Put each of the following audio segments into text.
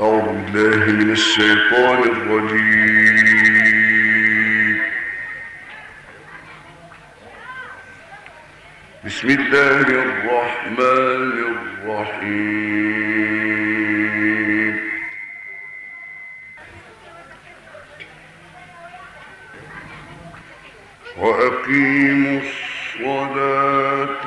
أعوذ بالله من الشيطان الرجيم. بسم الله الرحمن الرحيم. وأقيموا الصلاة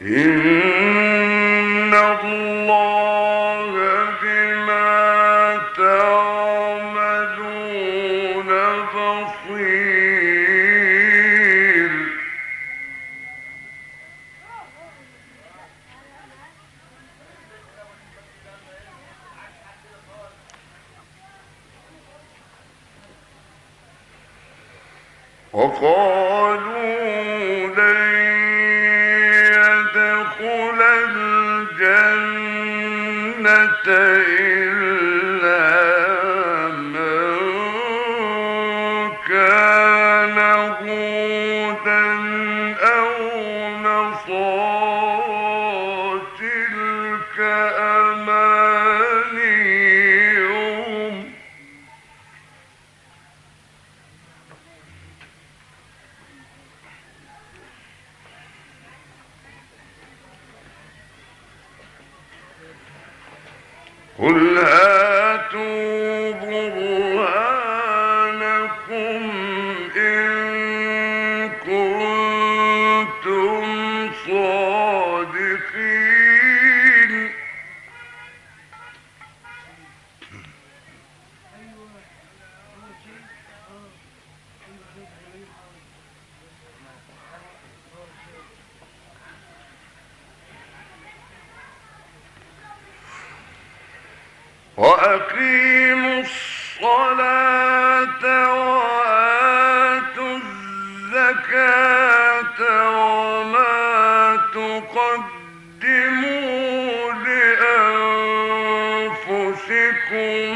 Hmm. ہے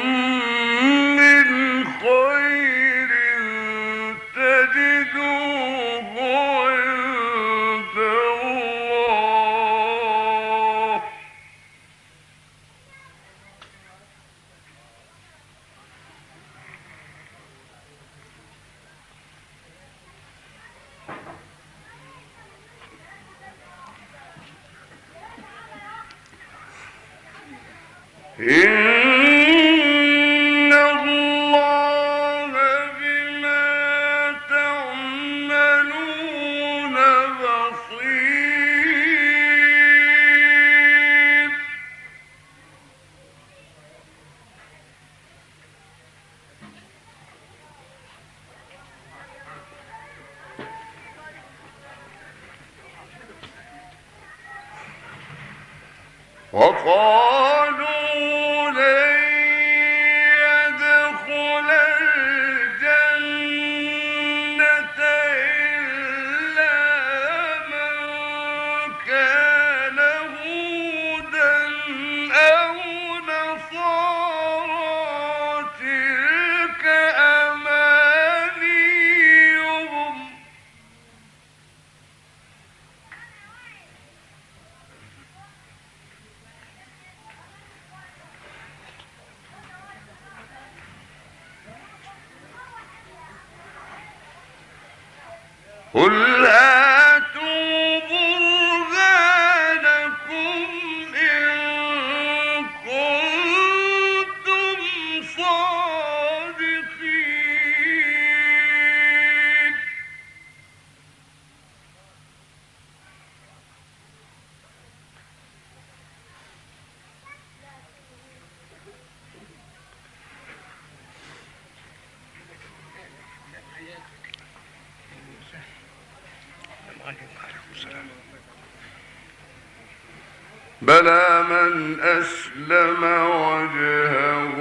ہل ہے بلى من أسلم وجهه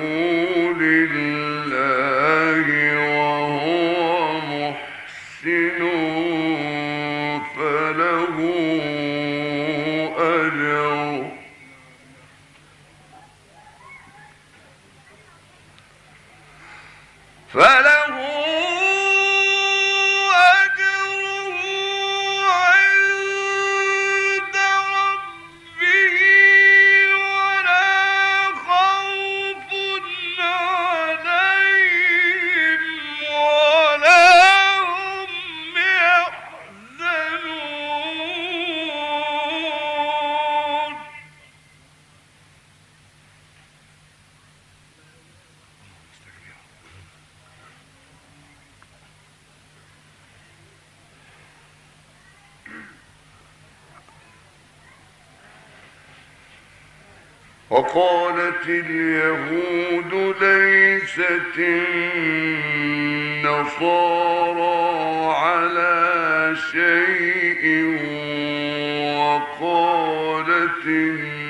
لله وقالت اليهود ليست النصارى على شيء وقالت النصارى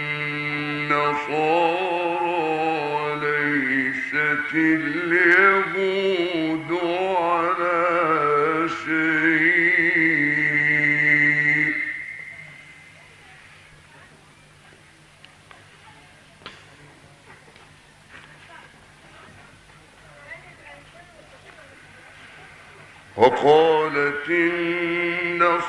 ليست اليهود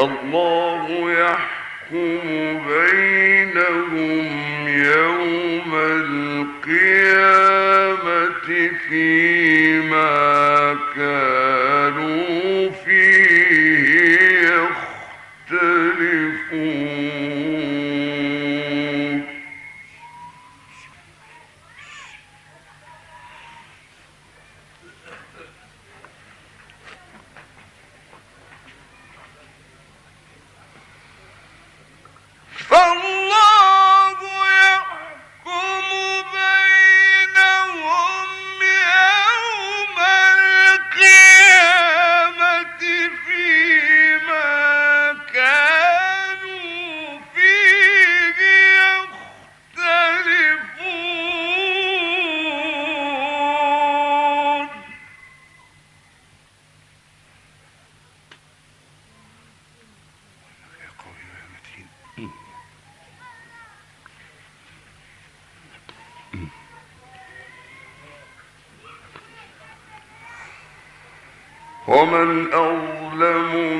الله يحكم بينهم ومن أظلم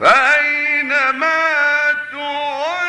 فأينما تؤمن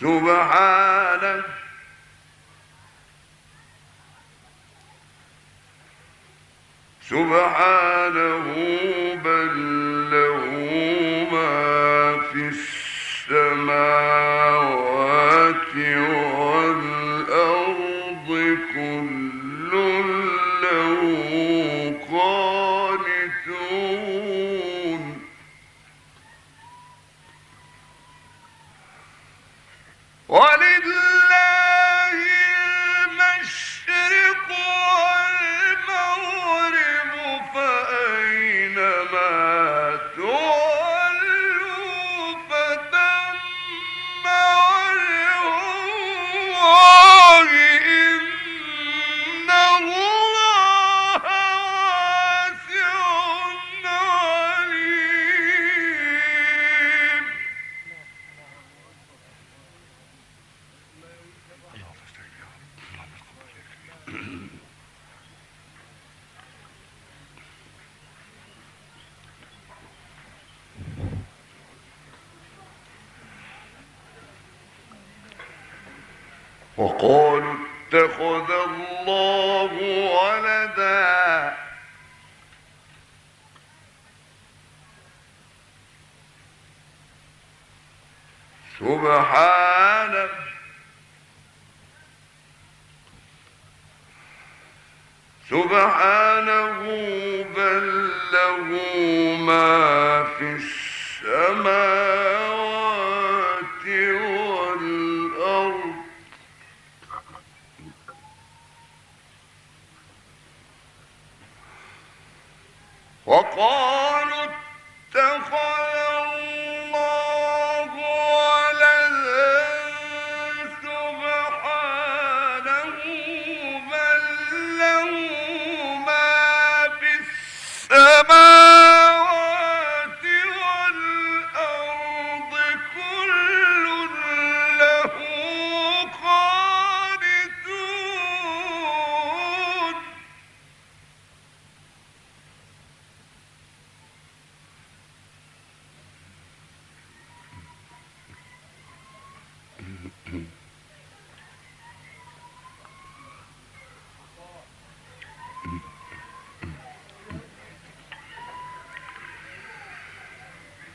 سبحانك سبحانه. وقالوا اتخذ الله ولدا. سبحانه. سبحانه بل له ما في السماوات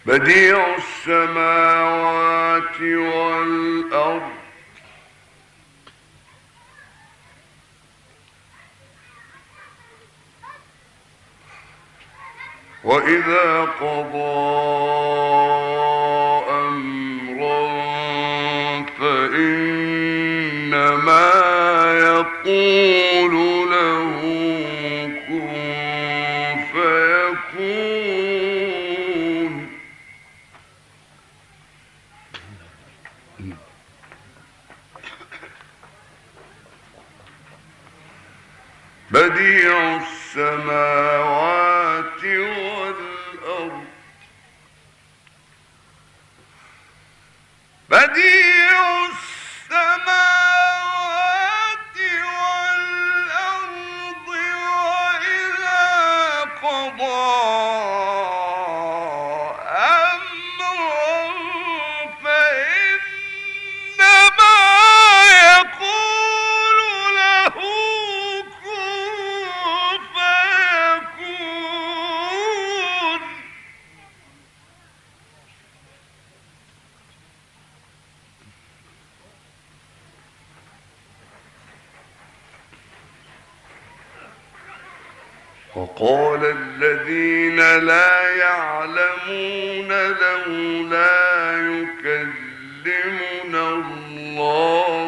بديع السماوات والأرض. وإذا قضى بديع السماوات لا يعلمون لولا يكلمنا الله.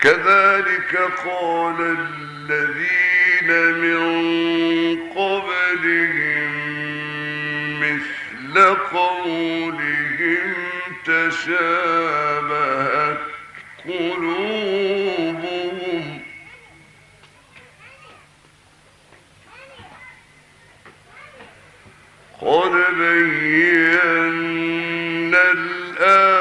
كذلك قال الذين من قبلهم مثل قولهم تشابهت قلوبهم. قد بينا الآن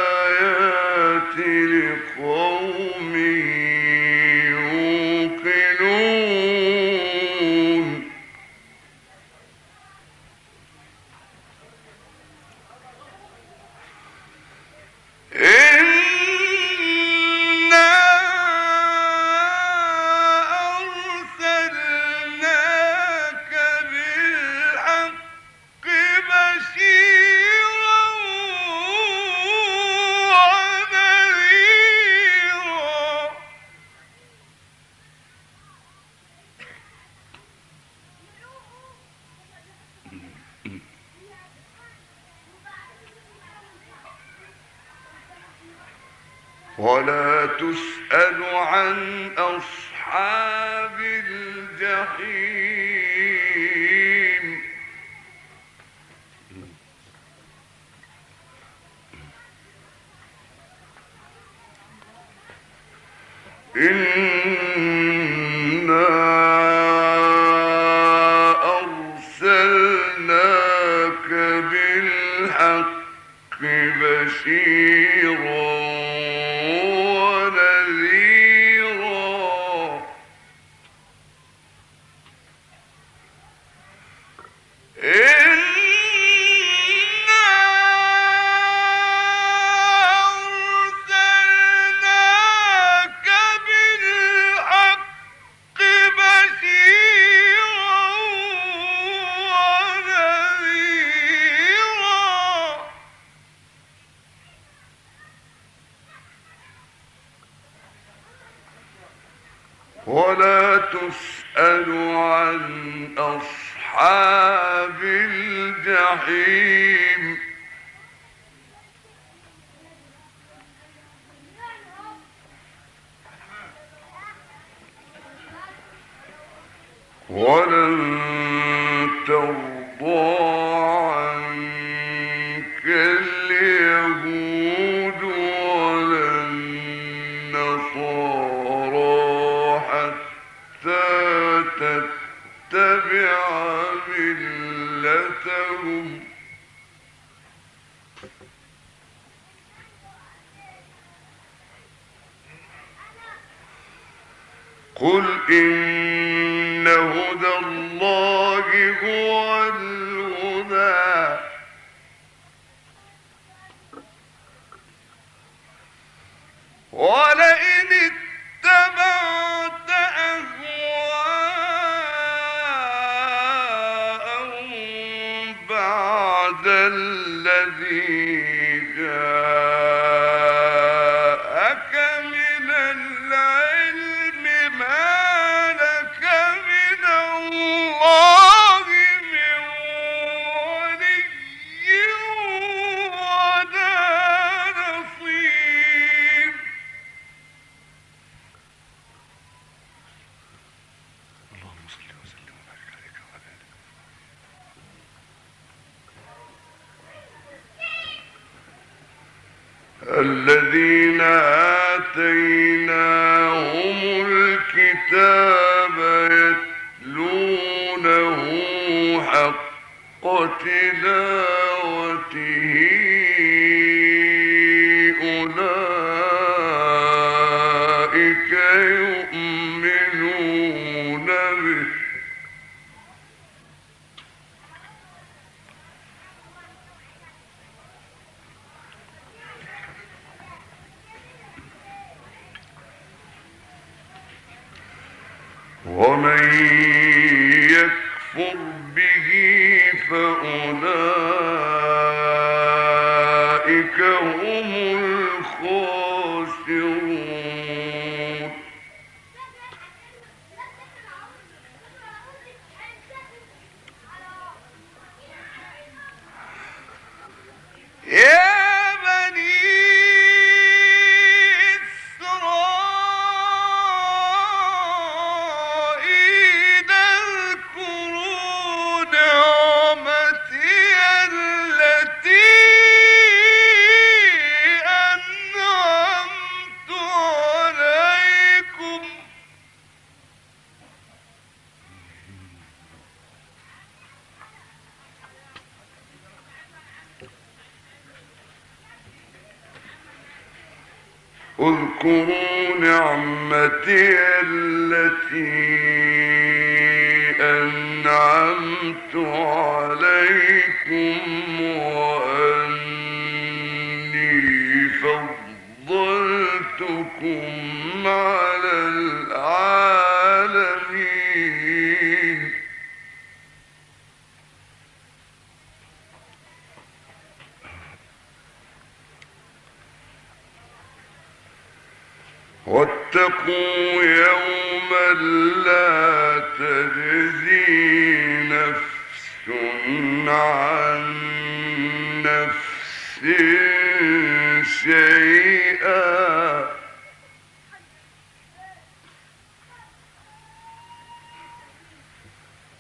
الحق بشيرا قل إن الذين آتيناهم الكتاب يتلونه حق تلاه تیرے واتقوا يوما لا تجزي نفس عن نفس شيئا.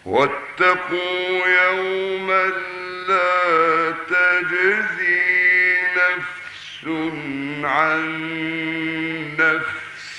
واتقوا يوما لا تجزي نفس عن نفس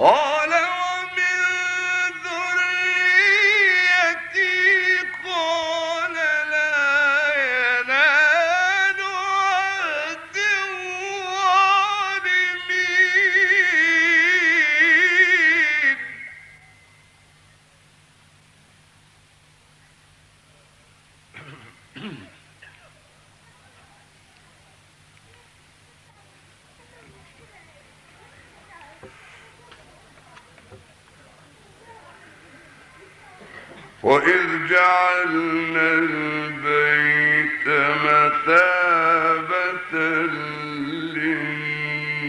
اور وإذ جعلنا البيت مثابة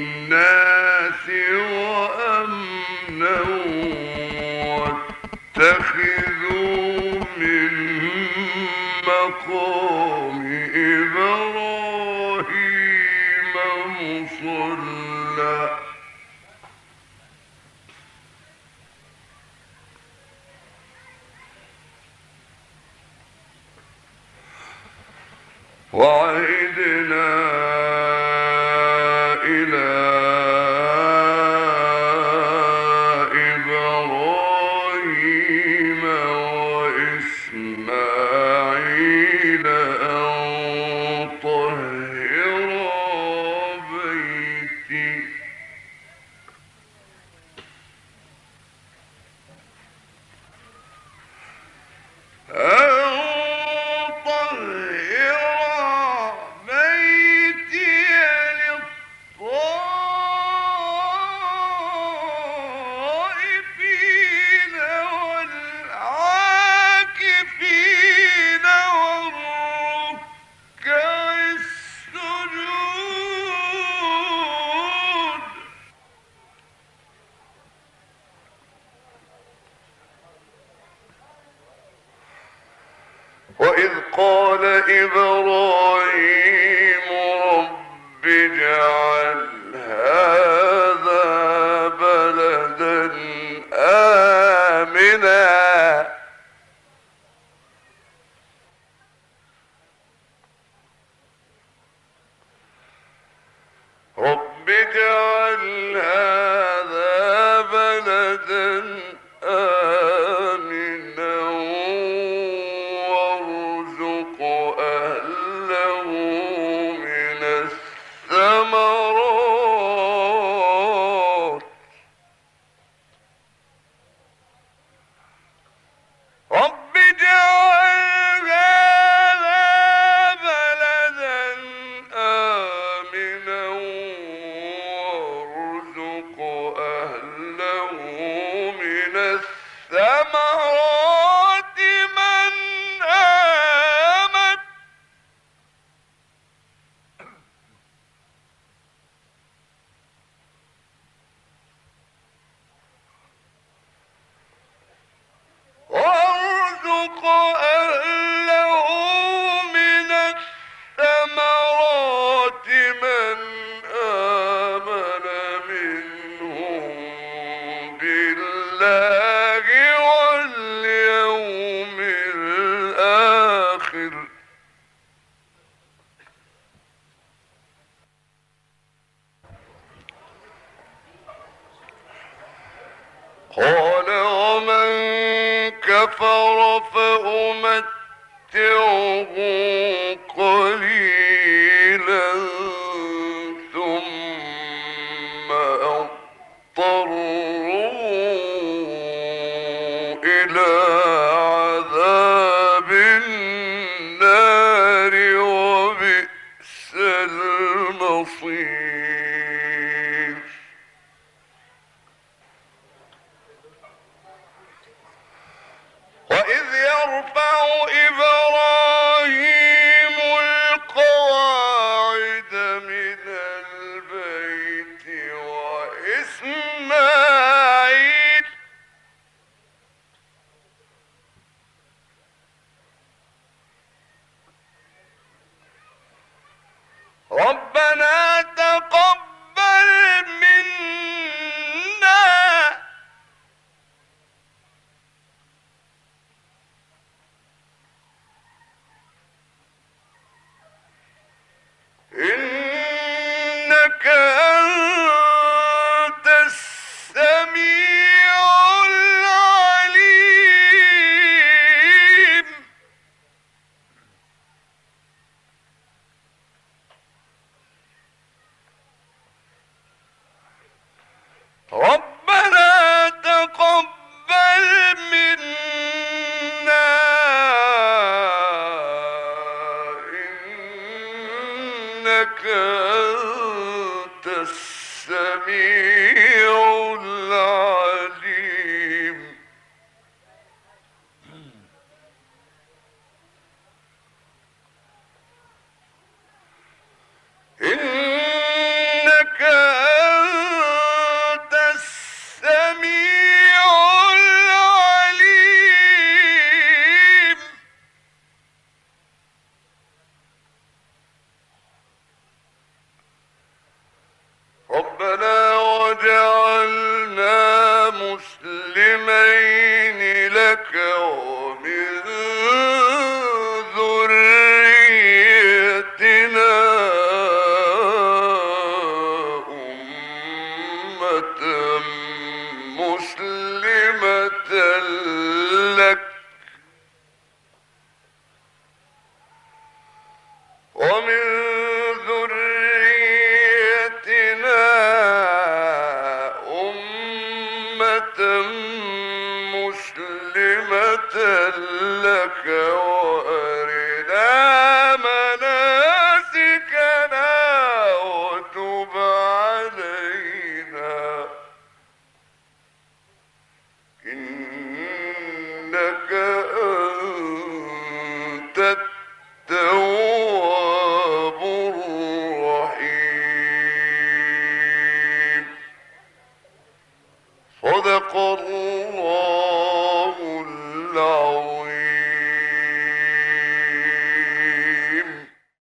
للناس وأمنا واتخذوا من مقام ہے الرحيم